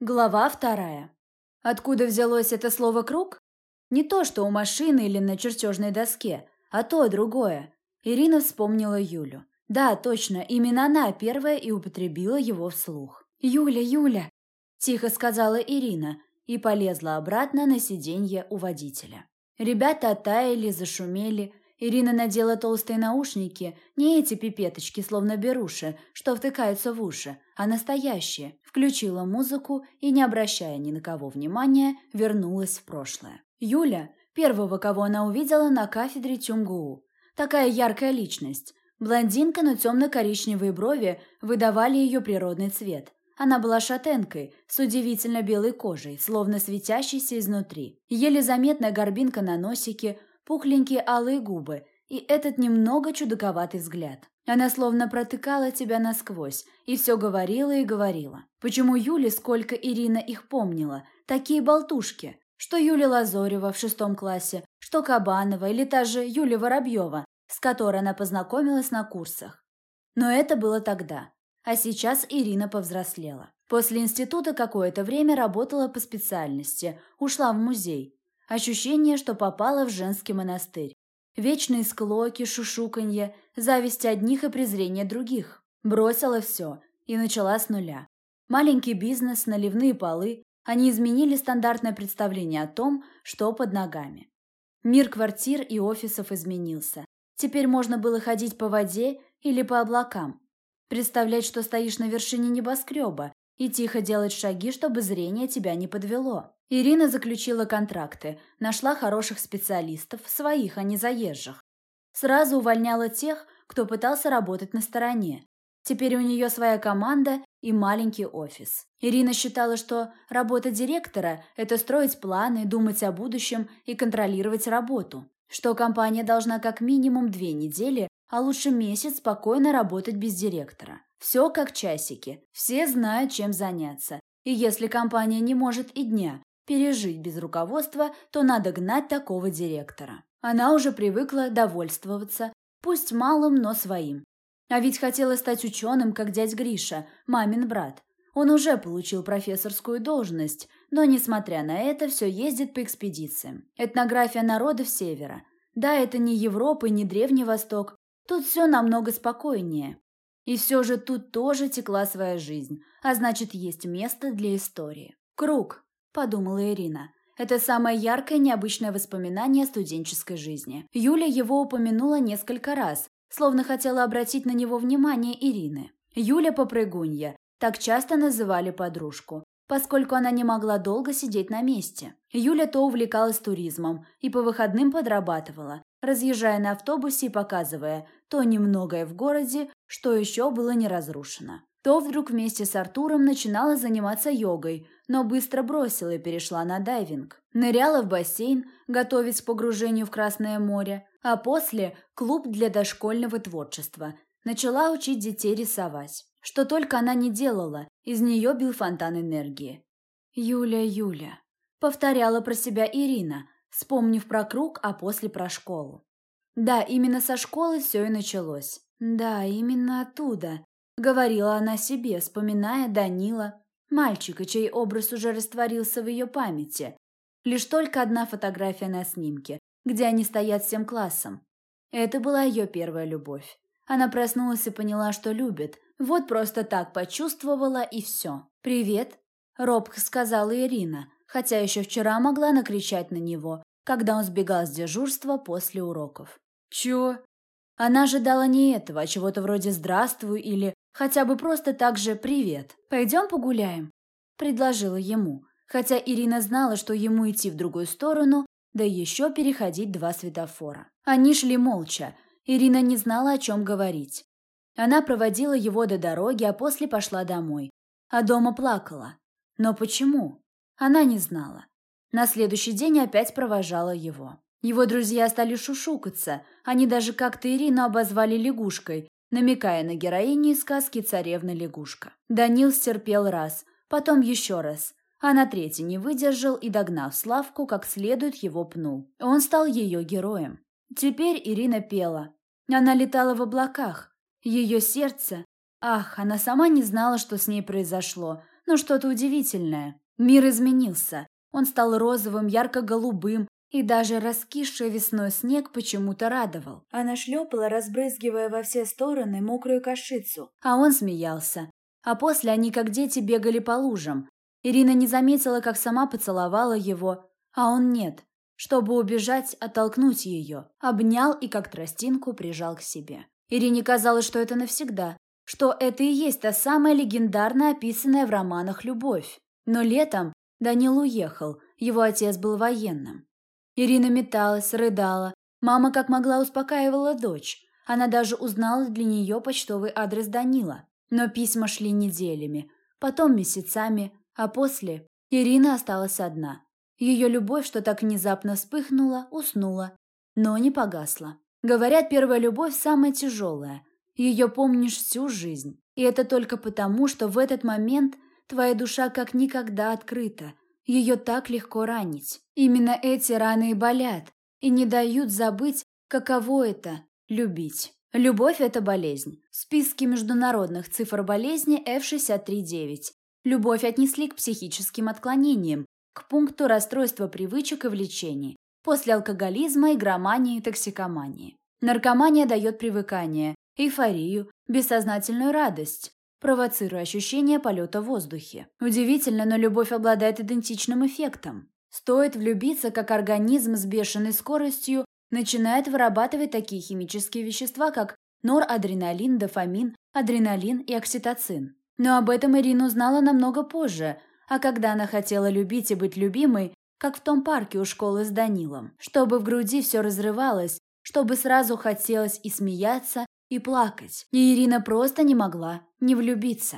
Глава вторая. Откуда взялось это слово «круг»? Не то, что у машины или на чертежной доске, а то другое. Ирина вспомнила Юлю. Да, точно, именно она первая и употребила его вслух. «Юля, Юля!» – тихо сказала Ирина и полезла обратно на сиденье у водителя. Ребята оттаяли, зашумели – Ирина надела толстые наушники, не эти пипеточки, словно беруши, что втыкаются в уши, а настоящие. Включила музыку и, не обращая ни на кого внимания, вернулась в прошлое. Юля, первого, кого она увидела на кафедре Тюмгуу. Такая яркая личность. Блондинка, но темно-коричневые брови выдавали ее природный цвет. Она была шатенкой, с удивительно белой кожей, словно светящейся изнутри. Еле заметная горбинка на носике, пухленькие алые губы и этот немного чудаковатый взгляд. Она словно протыкала тебя насквозь и все говорила и говорила. Почему Юля, сколько Ирина их помнила, такие болтушки? Что Юля Лазорева в шестом классе, что Кабанова или та же Юля Воробьева, с которой она познакомилась на курсах. Но это было тогда. А сейчас Ирина повзрослела. После института какое-то время работала по специальности, ушла в музей. Ощущение, что попала в женский монастырь. Вечные склоки, шушуканье, зависть одних и презрение других. Бросила все и начала с нуля. Маленький бизнес, наливные полы, они изменили стандартное представление о том, что под ногами. Мир квартир и офисов изменился. Теперь можно было ходить по воде или по облакам. Представлять, что стоишь на вершине небоскреба, и тихо делать шаги, чтобы зрение тебя не подвело. Ирина заключила контракты, нашла хороших специалистов, своих, а не заезжих. Сразу увольняла тех, кто пытался работать на стороне. Теперь у нее своя команда и маленький офис. Ирина считала, что работа директора – это строить планы, думать о будущем и контролировать работу. Что компания должна как минимум две недели, а лучше месяц спокойно работать без директора. Все как часики, все знают, чем заняться. И если компания не может и дня пережить без руководства, то надо гнать такого директора. Она уже привыкла довольствоваться, пусть малым, но своим. А ведь хотела стать ученым, как дядь Гриша, мамин брат. Он уже получил профессорскую должность, но, несмотря на это, все ездит по экспедициям. Этнография народов Севера. Да, это не Европа и не Древний Восток. Тут все намного спокойнее. И все же тут тоже текла своя жизнь, а значит, есть место для истории. «Круг», – подумала Ирина. Это самое яркое необычное воспоминание студенческой жизни. Юля его упомянула несколько раз, словно хотела обратить на него внимание Ирины. Юля Попрыгунья, так часто называли подружку, поскольку она не могла долго сидеть на месте. Юля то увлекалась туризмом и по выходным подрабатывала, разъезжая на автобусе и показывая то немногое в городе, что еще было не разрушено. То вдруг вместе с Артуром начинала заниматься йогой, но быстро бросила и перешла на дайвинг. Ныряла в бассейн, готовясь к погружению в Красное море, а после – клуб для дошкольного творчества. Начала учить детей рисовать. Что только она не делала, из нее бил фонтан энергии. «Юля, Юля», – повторяла про себя Ирина, вспомнив про круг, а после про школу. Да, именно со школы все и началось. Да, именно оттуда, говорила она себе, вспоминая Данила, мальчика, чей образ уже растворился в ее памяти. Лишь только одна фотография на снимке, где они стоят всем классом. Это была ее первая любовь. Она проснулась и поняла, что любит. Вот просто так почувствовала и все. «Привет», – робко сказала Ирина, хотя еще вчера могла накричать на него, когда он сбегал с дежурства после уроков. «Чё?» Она ожидала не этого, а чего-то вроде «здравствуй» или хотя бы просто так же «привет». «Пойдем погуляем?» – предложила ему, хотя Ирина знала, что ему идти в другую сторону, да еще переходить два светофора. Они шли молча. Ирина не знала, о чем говорить. Она проводила его до дороги, а после пошла домой. А дома плакала. Но почему? Она не знала. На следующий день опять провожала его. Его друзья стали шушукаться, они даже как-то Ирину обозвали лягушкой, намекая на героиню из сказки «Царевна-лягушка». Данил стерпел раз, потом еще раз, а на третий не выдержал и, догнав Славку, как следует его пнул. Он стал ее героем. Теперь Ирина пела. Она летала в облаках. Ее сердце... Ах, она сама не знала, что с ней произошло, но что-то удивительное. Мир изменился. Он стал розовым, ярко-голубым, и даже раскисший весной снег почему-то радовал. Она шлепала, разбрызгивая во все стороны мокрую кашицу. А он смеялся. А после они, как дети, бегали по лужам. Ирина не заметила, как сама поцеловала его, а он нет. Чтобы убежать, оттолкнуть ее, обнял и как тростинку прижал к себе. Ирине казалось, что это навсегда, что это и есть та самая легендарная, описанная в романах любовь. Но летом Данил уехал, его отец был военным. Ирина металась, рыдала. Мама как могла успокаивала дочь. Она даже узнала для нее почтовый адрес Данила. Но письма шли неделями, потом месяцами, а после Ирина осталась одна. Ее любовь, что так внезапно вспыхнула, уснула, но не погасла. Говорят, первая любовь самая тяжелая. Ее помнишь всю жизнь. И это только потому, что в этот момент твоя душа как никогда открыта. Ее так легко ранить. Именно эти раны и болят, и не дают забыть, каково это – любить. Любовь – это болезнь. В списке международных цифр болезни F639. Любовь отнесли к психическим отклонениям, к пункту расстройства привычек и влечений, после алкоголизма, игромании и токсикомании. Наркомания дает привыкание, эйфорию, бессознательную радость, провоцируя ощущение полета в воздухе. Удивительно, но любовь обладает идентичным эффектом. Стоит влюбиться, как организм с бешеной скоростью начинает вырабатывать такие химические вещества, как норадреналин, дофамин, адреналин и окситоцин. Но об этом Ирина узнала намного позже, а когда она хотела любить и быть любимой, как в том парке у школы с Данилом, чтобы в груди все разрывалось, чтобы сразу хотелось и смеяться, и плакать. И Ирина просто не могла не влюбиться.